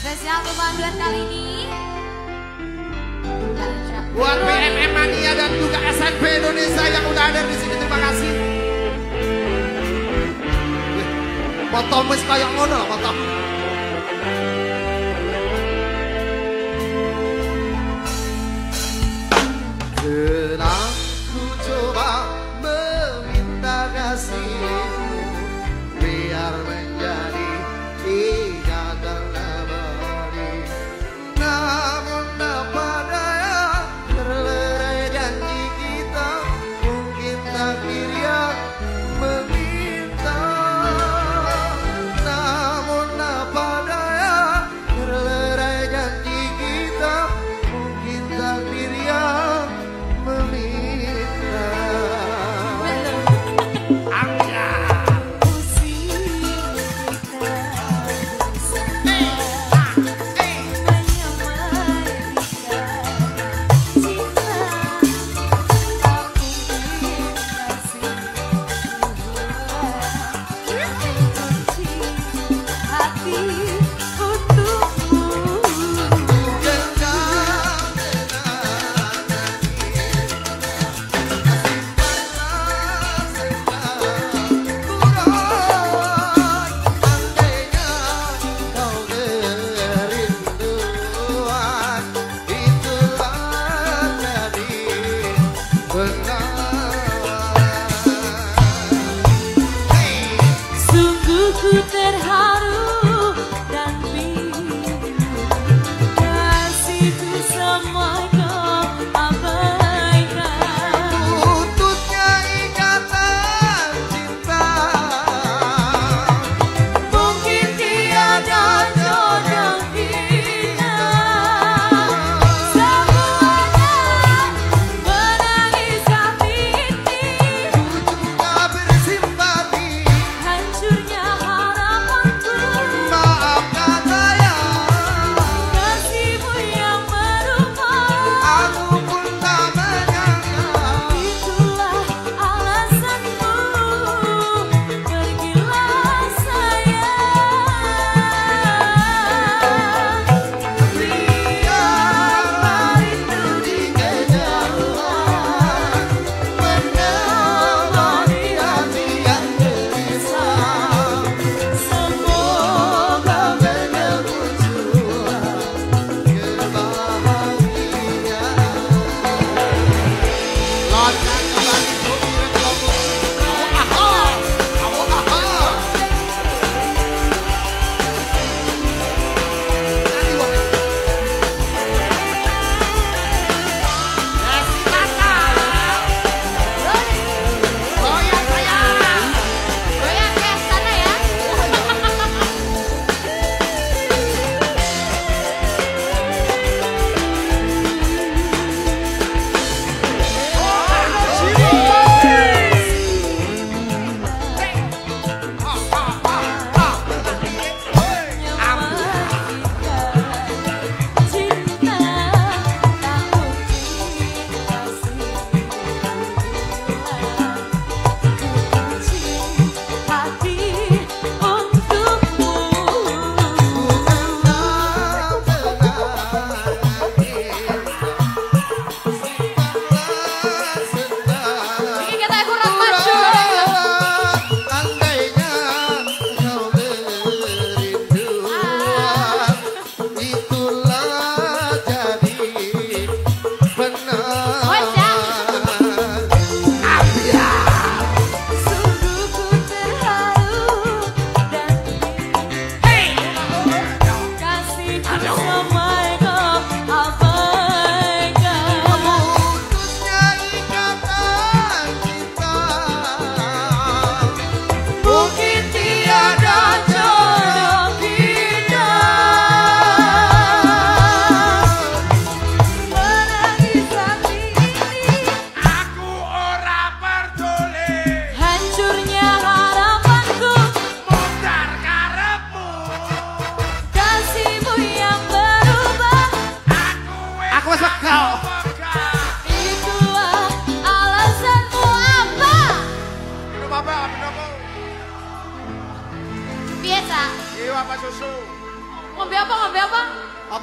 Spesial Tumpang Duet kali ini. Buat BNM Mania dan juga SMP Indonesia yang udah ada di sini terima kasih. Potong kayak ngono lah potong ku terharu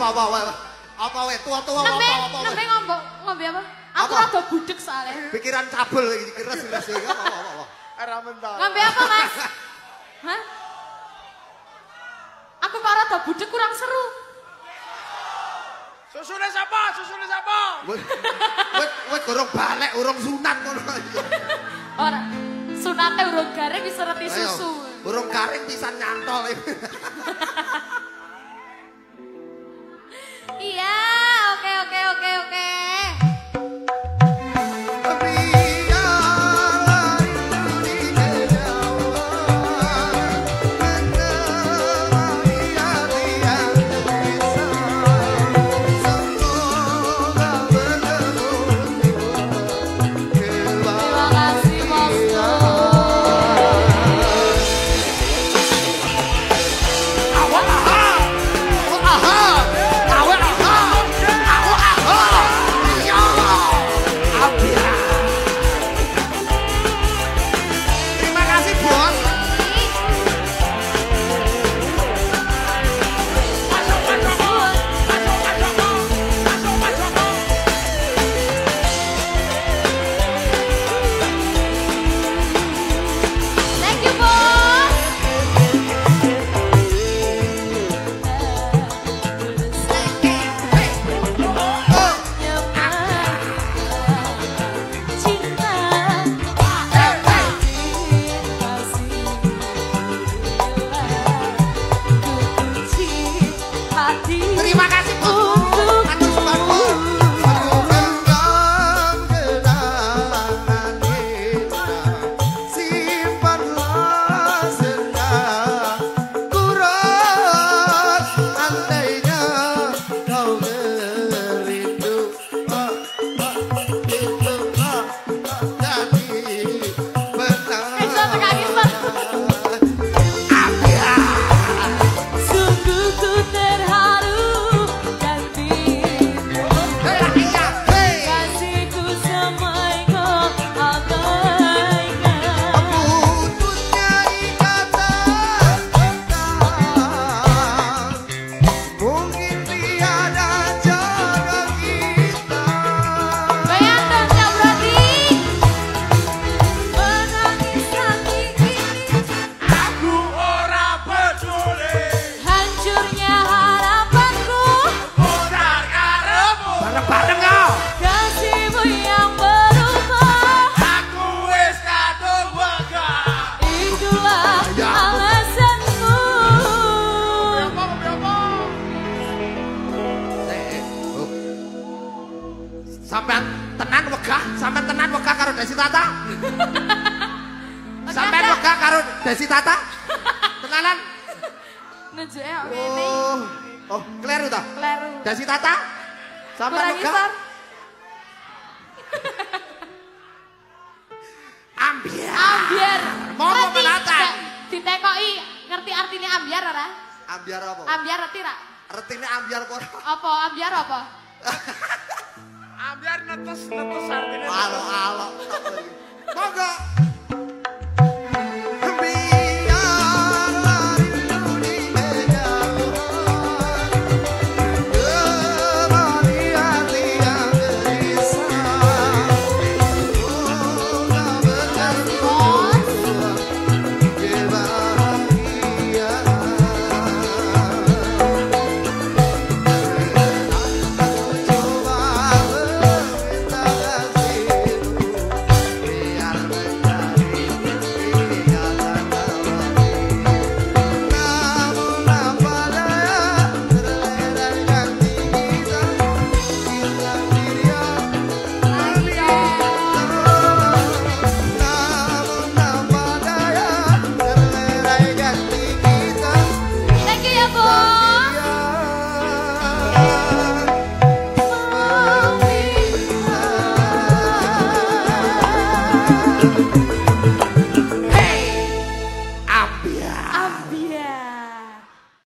Apa apa apa? Apa tua-tua apa apa? nembe ngombe, ngombe apa? Aku Apa? rada budek soalnya. Pikiran cabul iki keras-keras iki apa apa apa. Era mental. Ngombe apa, Mas? Hah? Aku kok rada budek kurang seru. Susune siapa? Susune siapa? Wes wes wes gorong balik urung sunat ngono. Ora. Sunate urung garing wis reti susu. Urung garing pisan nyantol. Desi Tata. Tenanan. Nunjuknya kok ini Oh, oh, kleru ta? Kleru Desi Tata. Wegah. isor Ambiar. Ambiar Mau. Nggak, Ditekoki Ngerti artinya ambiar ora? Ambiar apa? Ambiar ngerti ra? Artinya ambiar kok. Apa ambiar apa? Ambiar netes, netes artinya. Alo, alo. Monggo